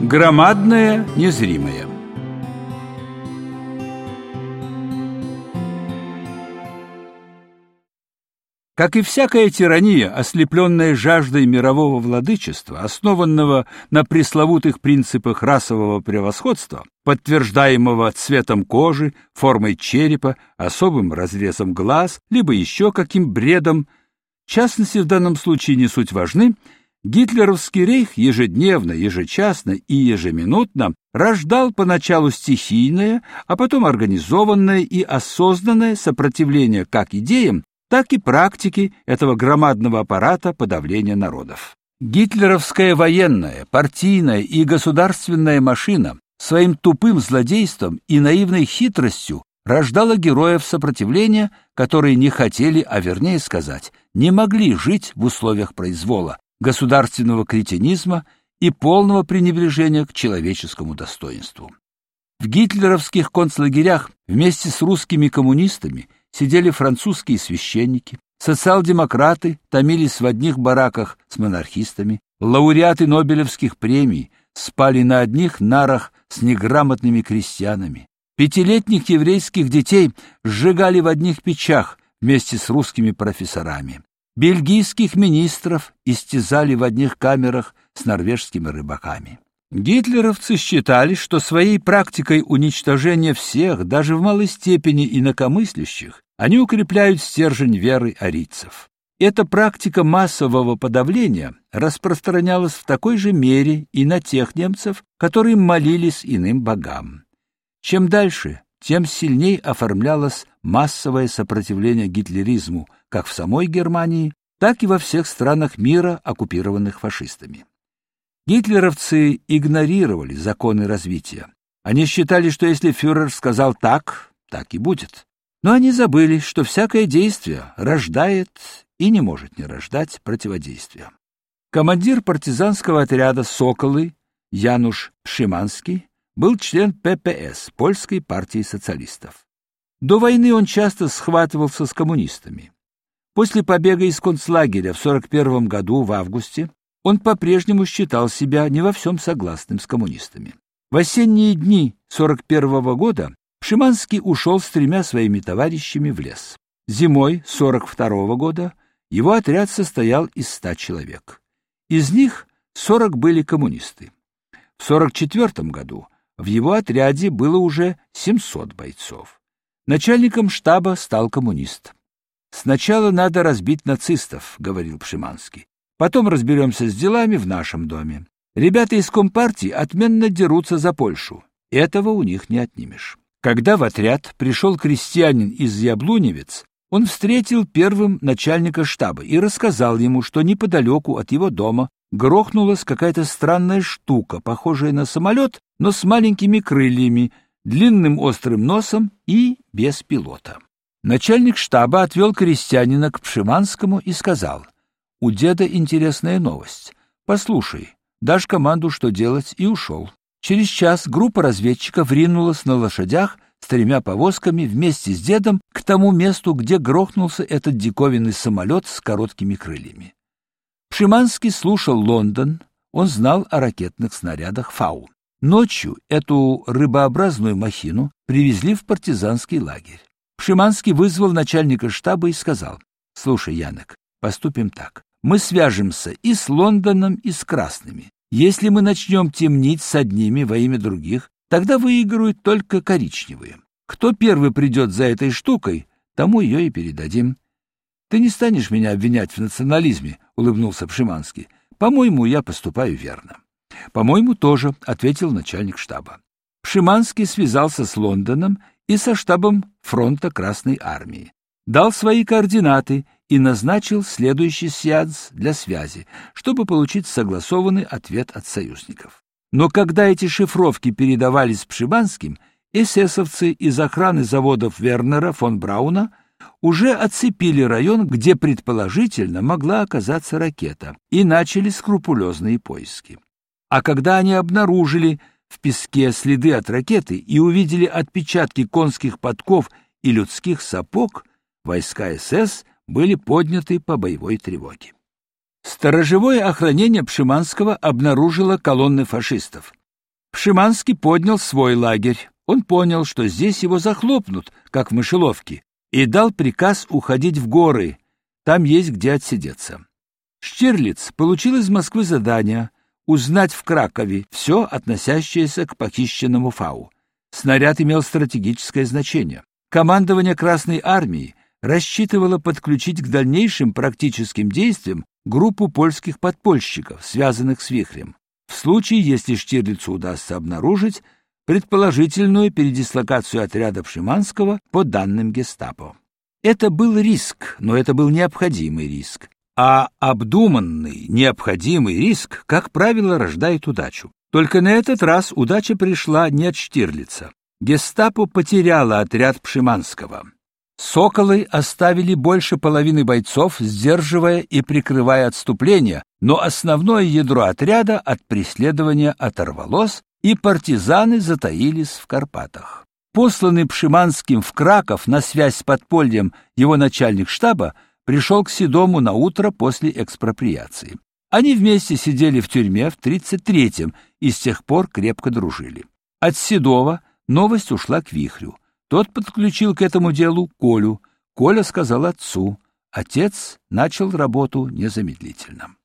Громадное незримое. Как и всякая тирания, ослепленная жаждой мирового владычества, основанного на пресловутых принципах расового превосходства, подтверждаемого цветом кожи, формой черепа, особым разрезом глаз, либо еще каким бредом, частности в данном случае не суть важны, гитлеровский рейх ежедневно, ежечасно и ежеминутно рождал поначалу стихийное, а потом организованное и осознанное сопротивление как идеям, так и практики этого громадного аппарата подавления народов. Гитлеровская военная, партийная и государственная машина своим тупым злодейством и наивной хитростью рождала героев сопротивления, которые не хотели, а вернее сказать, не могли жить в условиях произвола, государственного кретинизма и полного пренебрежения к человеческому достоинству. В гитлеровских концлагерях вместе с русскими коммунистами сидели французские священники, социал-демократы томились в одних бараках с монархистами, лауреаты Нобелевских премий спали на одних нарах с неграмотными крестьянами. Пятилетних еврейских детей сжигали в одних печах вместе с русскими профессорами. Бельгийских министров истязали в одних камерах с норвежскими рыбаками. Гитлеровцы считали, что своей практикой уничтожения всех, даже в малой степени инакомыслящих, они укрепляют стержень веры арийцев. Эта практика массового подавления распространялась в такой же мере и на тех немцев, которые молились иным богам. Чем дальше, тем сильней оформлялось массовое сопротивление гитлеризму как в самой Германии, так и во всех странах мира, оккупированных фашистами. Гитлеровцы игнорировали законы развития. Они считали, что если фюрер сказал «так», так и будет. Но они забыли, что всякое действие рождает и не может не рождать противодействия. Командир партизанского отряда «Соколы» Януш Пшиманский был член ППС, Польской партии социалистов. До войны он часто схватывался с коммунистами. После побега из концлагеря в 41 году в августе он по-прежнему считал себя не во всем согласным с коммунистами. В осенние дни 41 года Пшиманский ушел с тремя своими товарищами в лес. Зимой 42 года его отряд состоял из ста человек. Из них 40 были коммунисты. В 44 году в его отряде было уже 700 бойцов. Начальником штаба стал коммунист. «Сначала надо разбить нацистов», — говорил Пшиманский. «Потом разберемся с делами в нашем доме. Ребята из Компартии отменно дерутся за Польшу. Этого у них не отнимешь». Когда в отряд пришел крестьянин из Яблуневец, он встретил первым начальника штаба и рассказал ему, что неподалеку от его дома грохнулась какая-то странная штука, похожая на самолет, но с маленькими крыльями, длинным острым носом и без пилота. Начальник штаба отвел крестьянина к Пшиманскому и сказал, «У деда интересная новость. Послушай, дашь команду, что делать, и ушел». Через час группа разведчиков ринулась на лошадях с тремя повозками вместе с дедом к тому месту, где грохнулся этот диковинный самолет с короткими крыльями. Пшиманский слушал Лондон, он знал о ракетных снарядах «Фау». Ночью эту рыбообразную махину привезли в партизанский лагерь. Пшиманский вызвал начальника штаба и сказал, «Слушай, Янок, поступим так. Мы свяжемся и с Лондоном, и с Красными. Если мы начнем темнить с одними во имя других, тогда выиграют только коричневые. Кто первый придет за этой штукой, тому ее и передадим». «Ты не станешь меня обвинять в национализме», — улыбнулся Пшиманский. «По-моему, я поступаю верно». «По-моему, тоже», — ответил начальник штаба. Пшиманский связался с Лондоном и со штабом фронта Красной Армии, дал свои координаты и назначил следующий сеанс для связи, чтобы получить согласованный ответ от союзников. Но когда эти шифровки передавались Пшибанским, эсэсовцы из охраны заводов Вернера фон Брауна уже оцепили район, где предположительно могла оказаться ракета, и начали скрупулезные поиски. А когда они обнаружили в песке следы от ракеты и увидели отпечатки конских подков и людских сапог, войска СС были подняты по боевой тревоге. Сторожевое охранение Пшиманского обнаружило колонны фашистов. Пшиманский поднял свой лагерь. Он понял, что здесь его захлопнут, как в мышеловке, и дал приказ уходить в горы. Там есть где отсидеться. Штирлиц получил из Москвы задание узнать в Кракове все, относящееся к похищенному фау. Снаряд имел стратегическое значение. Командование Красной армии рассчитывало подключить к дальнейшим практическим действиям группу польских подпольщиков, связанных с вихрем. В случае, если Штирлицу удастся обнаружить предположительную передислокацию отряда Шиманского по данным гестапо. Это был риск, но это был необходимый риск. А обдуманный, необходимый риск, как правило, рождает удачу. Только на этот раз удача пришла не от Штирлица. Гестапо потеряло отряд Пшиманского. Соколы оставили больше половины бойцов, сдерживая и прикрывая отступление, но основное ядро отряда от преследования оторвалось, и партизаны затаились в Карпатах. Посланный Пшиманским в Краков на связь с подпольем его начальник штаба пришел к Седому на утро после экспроприации. Они вместе сидели в тюрьме в 33-м и с тех пор крепко дружили. От Седова новость ушла к Вихрю. Тот подключил к этому делу Колю. Коля сказал отцу. Отец начал работу незамедлительно.